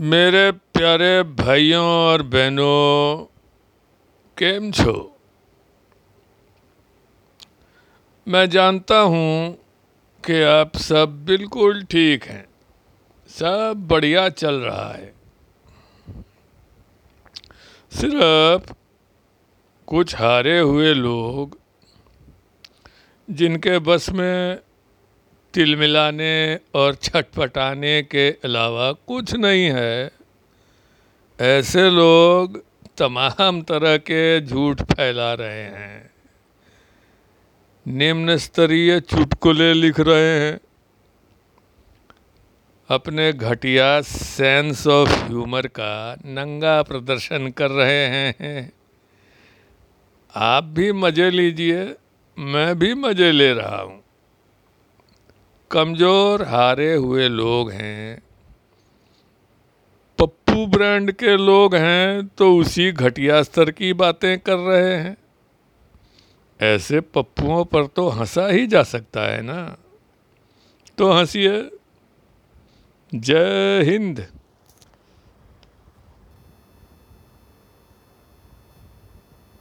मेरे प्यारे भाइयों और बहनों, केम छो? मैं जानता हूँ कि आप सब बिल्कुल ठीक हैं। सब बढ़िया चल रहा है। सिर्फ़ कुछ हारे हुए लोग, जिनके बस में तिल मिलाने और छटपटाने के अलावा कुछ नहीं है। ऐसे लोग तमाम तरह के झूठ फैला रहे हैं। निम्न स्तरीय चुटकुले लिख रहे हैं। अपने घटिया सेंस ऑफ़ ह्यूमर का नंगा प्रदर्शन कर रहे हैं। आप भी मज़े लीजिए, मैं भी मज़े ले रहा हूँ। कमज़ोर हारे हुए लोग हैं। पप्पू ब्रांड के लोग हैं तो उसी घटिया स्तर की बातें कर रहे हैं। ऐसे पप्पुओं पर तो हंसा ही जा सकता है ना। तो हंसिए। जय हिंद।